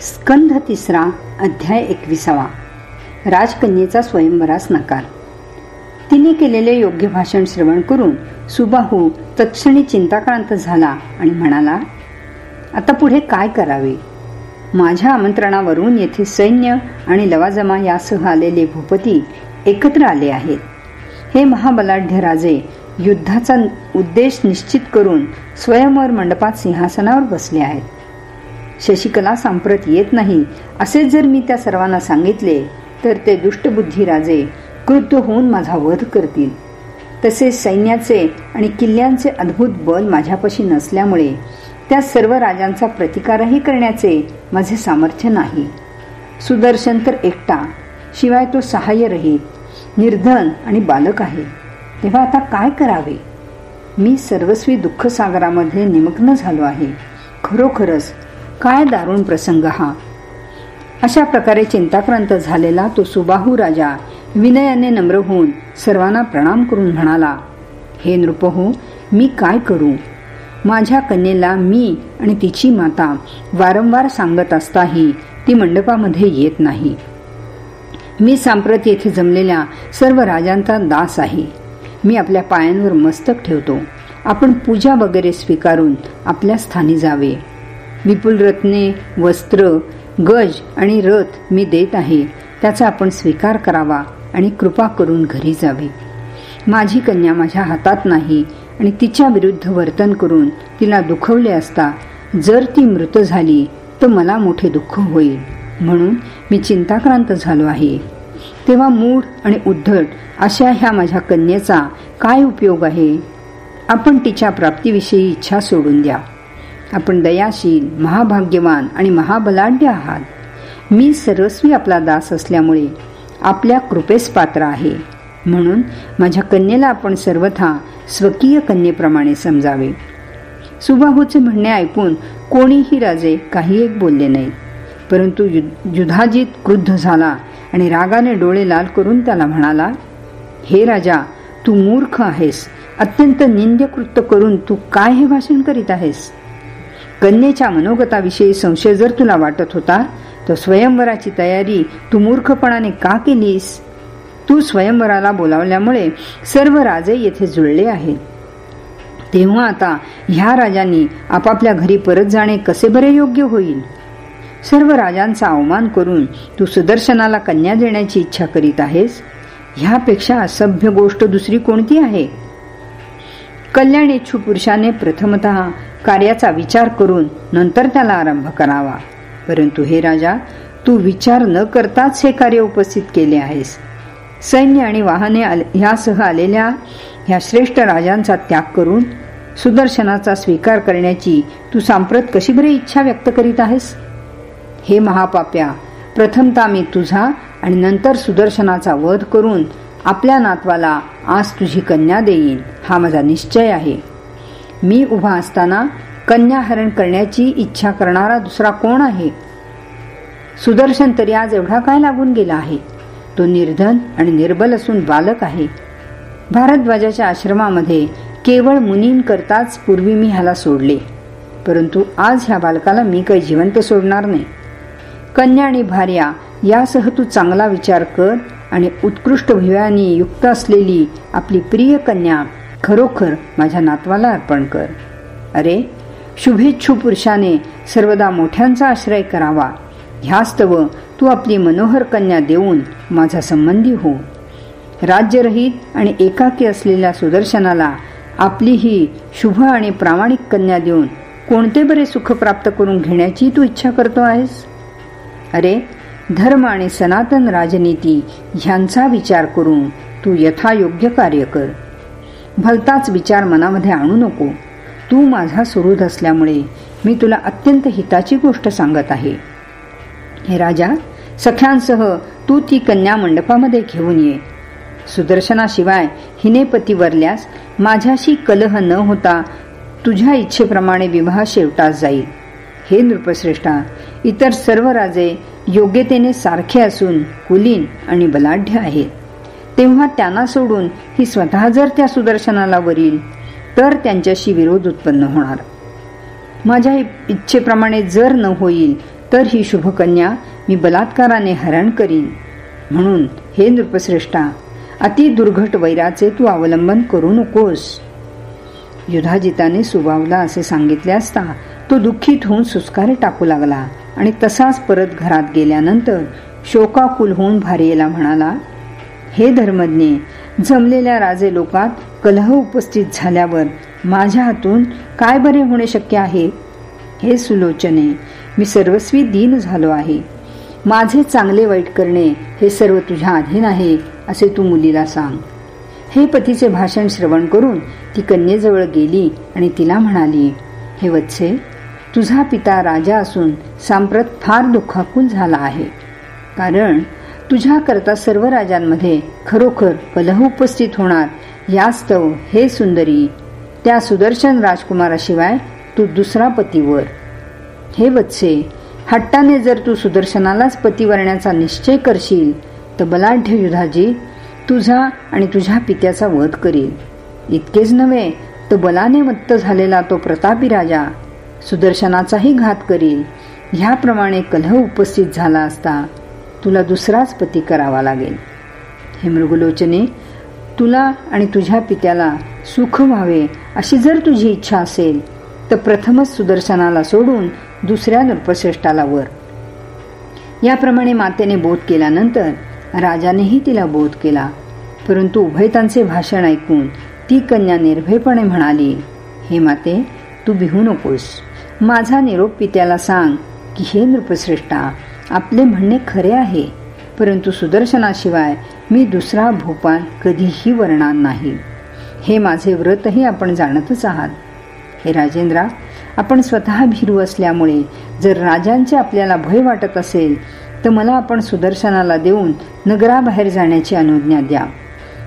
स्कंध तिसरा अध्याय एकविसावा. राजकन्येचा स्वयंवरास नकार. तिने केलेले योग्य भाषण श्रवण करून सुबाहू तत्क्षणी चिंताक्रांत झाला आणि म्हणाला आता पुढे काय करावे? माझ्या आमंत्रणावरून येथे सैन्य आणि लवाजमा यासह आलेले भूपती एकत्र आले आहेत. हे महाबलाढ्य राजे युद्धाचा उद्देश निश्चित करून स्वयंवर मंडपात सिंहासनावर बसले आहेत. शशिकला सांप्रत येत नाही. असे जर मी त्या सर्वांना सांगितले तर ते दुष्टबुद्धी राजे क्रुद्ध होऊन माझा वध करतील. तसेच सैन्याचे आणि किल्ल्यांचे अद्भुत बल माझ्यापाशी नसल्यामुळे त्या सर्व राजांचा प्रतिकारही करण्याचे माझे सामर्थ्य नाही. सुदर्शन तर एकटा शिवाय तो सहाय्य रहित निर्धन आणि बालक आहे. तेव्हा आता काय करावे? मी सर्वस्वी दुःख सागरामध्ये निमग्न झालो आहे. खरोखरच काय दारुण प्रसंग हा. अशा प्रकारे चिंताक्रांत झालेला तो सुबाहू राजा विनयाने नम्र होऊन सर्वांना प्रणाम करून म्हणाला हे नृपहो मी काय करू? माझ्या कन्येला मी आणि तिची माता वारंवार सांगत असताही ती मंडपामध्ये येत नाही. मी सांप्रत येथे जमलेल्या सर्व राजांचा दास आहे. मी आपल्या पायांवर मस्तक ठेवतो. आपण पूजा वगैरे स्वीकारून आपल्या स्थानी जावे. विपुल रत्ने वस्त्र गज आणि रथ मी देत आहे. त्याचा आपण स्वीकार करावा आणि कृपा करून घरी जावे. माझी कन्या माझ्या हातात नाही आणि तिच्या विरुद्ध वर्तन करून तिला दुखवले असता जर ती मृत झाली तर मला मोठे दुःख होईल. म्हणून मी चिंताक्रांत झालो आहे. तेव्हा मूड आणि उद्धट अशा ह्या माझ्या कन्येचा काय उपयोग आहे? आपण तिच्या प्राप्तीविषयी इच्छा सोडून द्या. आपण दयाशील महाभाग्यवान आणि महाबलाढ्य आहात. मी सर्वस्वी आपला दास असल्यामुळे आपल्या कृपेस पात्र आहे. म्हणून माझ्या कन्येला आपण सर्वथा स्वकीय कन्येप्रमाणे समजावे. सुबाहूचे म्हणणे ऐकून कोणीही राजे काही एक बोलले नाही. परंतु युधाजित क्रुद्ध झाला आणि रागाने डोळे लाल करून त्याला म्हणाला हे राजा तू मूर्ख आहेस. अत्यंत निंद्यकृत्य करून तू काय हे भाषण करीत आहेस? कन्येच्या मनोगताविषयी संशय जर तुला वाटत होता तर स्वयंवराची तयारी तू मूर्खपणाने का केलीस? तू स्वयंवराला बोलावल्यामुळे सर्व राजे येथे जुळले आहेत. तेव्हा आता ह्या राजांनी आपापल्या घरी परत जाणे कसे बरे योग्य होईल? सर्व राजांचा अवमान करून तू सुदर्शनाला कन्या देण्याची इच्छा करीत आहेस? ह्यापेक्षा असभ्य गोष्ट दुसरी कोणती आहे? कल्याण इच्छू पुरुषाने प्रथमत कार्याचा विचार करून नंतर त्याला आरंभ करावा. परंतु हे राजा तू विचार न करताच हे कार्य उपस्थित केले आहेस. सैन्य आणि वाहने ह्यासह आलेल्या ह्या श्रेष्ठ राजांचा त्याग करून सुदर्शनाचा स्वीकार करण्याची तू सांप्रत कशी बरी इच्छा व्यक्त करीत आहेस? हे महापाप्या प्रथमता मी तुझा आणि नंतर सुदर्शनाचा वध करून आपल्या नातवाला आज तुझी कन्या देईन. हा माझा निश्चय आहे. मी उभा असताना कन्या हरण करण्याची इच्छा करणारा दुसरा कोण आहे? सुदर्शन तरी आज एवढा काय लागून गेला आहे? तो निर्धन आणि निर्बल असून बालक आहे. भारद्वाजाच्या आश्रमामध्ये केवळ मुनींकरताच पूर्वी मी ह्याला सोडले. परंतु आज ह्या बालकाला मी काही जिवंत सोडणार नाही. कन्या आणि भार्या यासह तू चांगला विचार कर आणि उत्कृष्ट भिव्यानी युक्त असलेली आपली प्रिय कन्या खरोखर माझ्या नातवाला अर्पण कर. अरे शुभेच्छू पुरुषाने सर्वदा मोठ्यांचा आश्रय करावा. ह्यास्तव तू आपली मनोहर कन्या देऊन माझा संबंधी हो. राज्यरहित आणि एकाकी असलेल्या सुदर्शनाला आपली ही शुभ आणि प्रामाणिक कन्या देऊन कोणते बरे सुख प्राप्त करून घेण्याची तू इच्छा करतो आहेस? अरे धर्म आणि सनातन राजनीती ह्यांचा विचार करून तू यथायोग्य कार्य कर. भलताच विचार मनामध्ये आणू नको. तू माझा सुहृद असल्यामुळे मी तुला अत्यंत हिताची गोष्ट सांगत आहे. हे राजा सख्यांसह तू ती कन्या मंडपामध्ये घेऊन ये. सुदर्शनाशिवाय हिने पतीवरल्यास माझ्याशी कलह न होता तुझ्या इच्छेप्रमाणे विवाह शेवटास जाईल. हे नृपश्रेष्ठा इतर सर्व राजे योग्यतेने सारखे असून कुलीन आणि बलाढ्य आहेत तेव्हा त्यांना सोडून ही स्वतः जर त्या सुदर्शनाला वरील तर त्यांच्याशी विरोध उत्पन्न होणार. माझ्या इच्छेप्रमाणे जर न होईल तर ही शुभकन्या मी बलात्काराने हरण करीन. म्हणून हे नृपश्रेष्ठा अति दुर्घट वैराचे तू अवलंबन करू नकोस. युधाजिताने सुबावला असे सांगितले असता तो दुःखीत होऊन सुस्कारे टाकू लागला आणि तसाच परत घरात गेल्यानंतर शोकाकुल होऊन भारियेला म्हणाला हे धर्मज्ञे जमलेल्या राजे लोकात कलह उपस्थित झाल्यावर माझ्या हातून काय बरे होणे शक्य आहे? हे सुलोचने मी सर्वस्वी दीन झालो आहे. माझे चांगले वाईट करणे हे सर्व तुझ्या अधीन आहे असे तू मुलीला सांग. हे पतीचे भाषण श्रवण करून ती कन्येजवळ गेली आणि तिला म्हणाली हे वत्से तुझा पिता राजा असून सांप्रत फार दुःखाकुल झाला आहे. कारण तुझ्याकरता सर्व राजांमध्ये खरोखर कलह उपस्थित होणार यास्तव हे सुंदरी त्या सुदर्शन राजकुमाराशिवाय तू दुसरा पतीवर. हे वत्से हट्टाने जर तू सुदर्शनालाच पतीवरण्याचा निश्चय करशील तर बलाढ्य युधाजी तुझा आणि तुझ्या पित्याचा वध करील. इतकेच नव्हे तर बलाने मत्त झालेला तो प्रतापी राजा सुदर्शनाचाही घात करील. ह्याप्रमाणे कलह उपस्थित झाला असता तुला दुसराच पती करावा लागेल. हे मृगलोचने तुला आणि तुझ्या पित्याला सुख व्हावे अशी जर तुझी इच्छा असेल तर प्रथमच सुदर्शनाला सोडून दुसऱ्या नृपश्रेष्ठाला वर. याप्रमाणे मातेने बोध केल्यानंतर राजानेही तिला बोध केला. परंतु उभयतांचे भाषण ऐकून ती कन्या निर्भयपणे म्हणाली हे माते तू भिहू नकोस. माझा निरोप पित्याला सांग की हे नृपश्रेष्ठा आपले म्हणणे खरे आहे परंतु सुदर्शनाशिवाय मी दुसरा भोपाल कधीही वरणार नाही. हे माझे व्रतही आपण जाणतच आहात. हे राजेंद्रा आपण स्वतः भिरू असल्यामुळे जर राजांचे आपल्याला भय वाटत असेल तर मला आपण सुदर्शनाला देऊन नगराबाहेर जाण्याची अनुज्ञा द्या.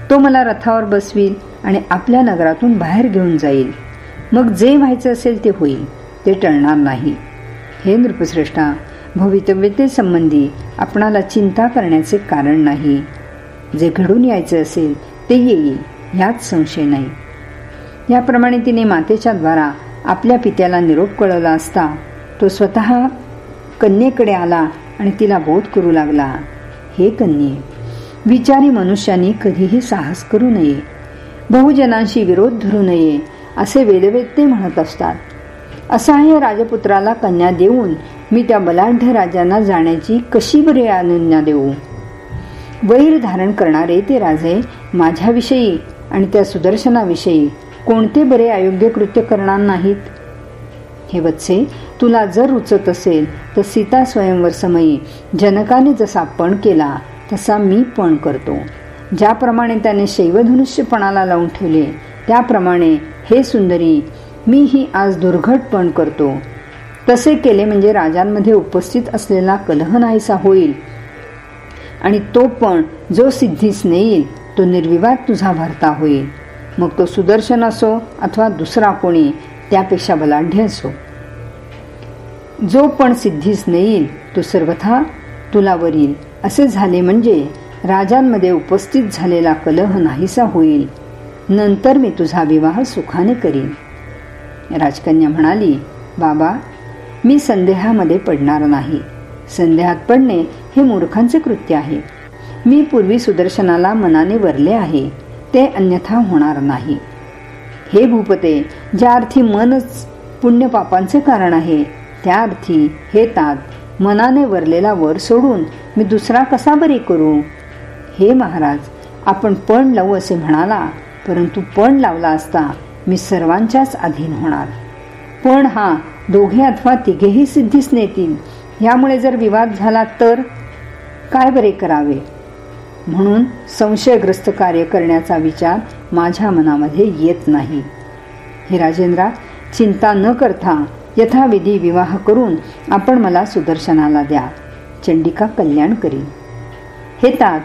तो मला रथावर बसवील आणि आपल्या नगरातून बाहेर घेऊन जाईल. मग जे व्हायचं असेल ते होईल. ते टळणार नाही. हे नृपश्रेष्ठा भवितव्यतेसंबंधी आपणाला चिंता करण्याचे कारण नाही. जे घडून यायचे असेल ते येईल ह्यात संशय नाही. याप्रमाणे तिने मातेच्या द्वारा आपल्या पित्याला निरोप कळवला असता तो स्वतः कन्येकडे आला आणि तिला बोध करू लागला. हे कन्ये विचारी मनुष्यानी कधीही साहस करू नये. बहुजनांशी विरोध धरू नये असे वेदवेत्ते म्हणत असतात. असहाय्य राजपुत्राला कन्या देऊन मी त्या बलाढ्य राजांना जाण्याची कशी बरी अनुज्ञा देऊ? वैर धारण करणारे ते राजे माझ्याविषयी आणि त्या सुदर्शनाविषयी कोणते बरे अयोग्य कृत्य करणार नाहीत? हे वत्से तुला जर रुचत असेल तर सीता स्वयंवर समयी जनकाने जसा पण केला तसा मी पण करतो. ज्याप्रमाणे त्याने शैवधनुष्यपणाला लावून ठेवले त्याप्रमाणे हे सुंदरी मी ही आज दुर्घटपण करतो. तसे केले म्हणजे राजांमध्ये उपस्थित असलेला कलह नाहीसा होईल. आणि तो पण जो सिद्धीस नेईल तो निर्विवाद तुझा भरता होईल. मग तो सुदर्शन असो अथवा दुसरा कोणी त्यापेक्षा बलाढ्य असो. जो पण सिद्धीस नेईल तो सर्वथा तुला वरील. असे झाले म्हणजे राजांमध्ये उपस्थित झालेला कलह नाहीसा होईल. नंतर मी तुझा विवाह सुखाने करीन. राजकन्या म्हणाली बाबा मी संदेहामध्ये पडणार नाही. संदेहात पडणे हे मूर्खांचे कृत्य आहे. मी पूर्वी सुदर्शनाला मनाने वरले आहे. ते अन्यथा होणार नाही. हे भूपते ज्या अर्थी मनच पुण्यपापांचे कारण आहे त्या अर्थी हे तात मनाने वरलेला वर सोडून मी दुसरा कसा बरी करू? हे महाराज आपण पण लावू असे म्हणाला परंतु पण लावला असता मी सर्वांच्याच अधीन होणार. पण हा दोघे अथवा तिघेही सिद्धीस नेतील. यामुळे जर विवाद झाला तर? काय बरे करावे? म्हणून संशयग्रस्त कार्य करण्याचा विचार माझ्या मनामध्ये येत नाही. हे राजेंद्रा चिंता न करता यथाविधी विवाह करून आपण मला सुदर्शनाला द्या. चंडिका कल्याण करी हे तात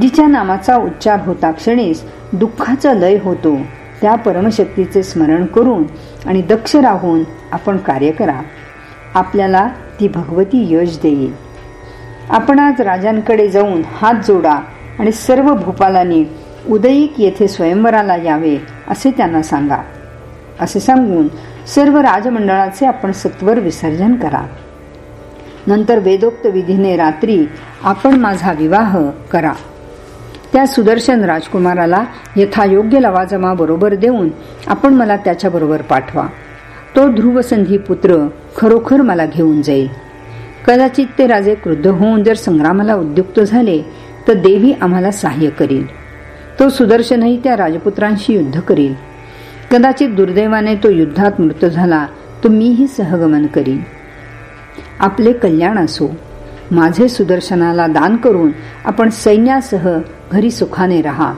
जिच्या नामाचा उच्चार होता क्षणीस दुःखाचा लय होतो. त्या परमशक्तीचे स्मरण करून आणि दक्ष राहून आपण कार्य करा. आपल्याला ती भगवती यश देईल. आपण आज राजांकडे जाऊन हात जोडा आणि सर्व भूपालांनी उदयिक येथे स्वयंवराला यावे असे त्यांना सांगा. असे सांगून सर्व राजमंडळाचे आपण सत्वर विसर्जन करा. नंतर वेदोक्त विधीने रात्री आपण माझा विवाह करा. त्या सुदर्शन राजकुमाराला यथायोग्य लवाजमा बरोबर देऊन आपण मला त्याच्याबरोबर पाठवा. तो ध्रुवसंधी पुत्र खरोखर मला घेऊन जाईल. कदाचित ते राजे क्रुद्ध होऊन जर संग्रामाला उद्युक्त झाले तर देवी आम्हाला सहाय्य करील. तो सुदर्शनही त्या राजपुत्रांशी युद्ध करील. कदाचित दुर्दैवाने तो युद्धात मृत झाला तर मीही सहगमन करीन. आपले कल्याण असो. माझे सुदर्शनाला दान करून आपण सैन्यासह घरी सुखाने राहा.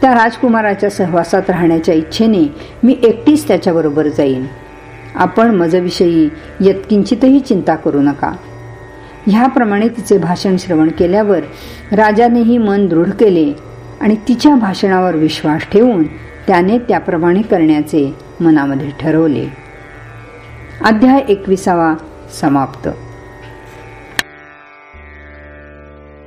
त्या राजकुमाराच्या सहवासात राहण्याच्या इच्छेने मी एकटीच त्याच्याबरोबर जाईन. आपण मजविषयी यत्किंचितही चिंता करू नका. ह्याप्रमाणे तिचे भाषण श्रवण केल्यावर राजानेही मन दृढ केले आणि तिच्या भाषणावर विश्वास ठेवून त्याने त्याप्रमाणे करण्याचे मनामध्ये ठरवले. अध्याय एकविसावा समाप्त.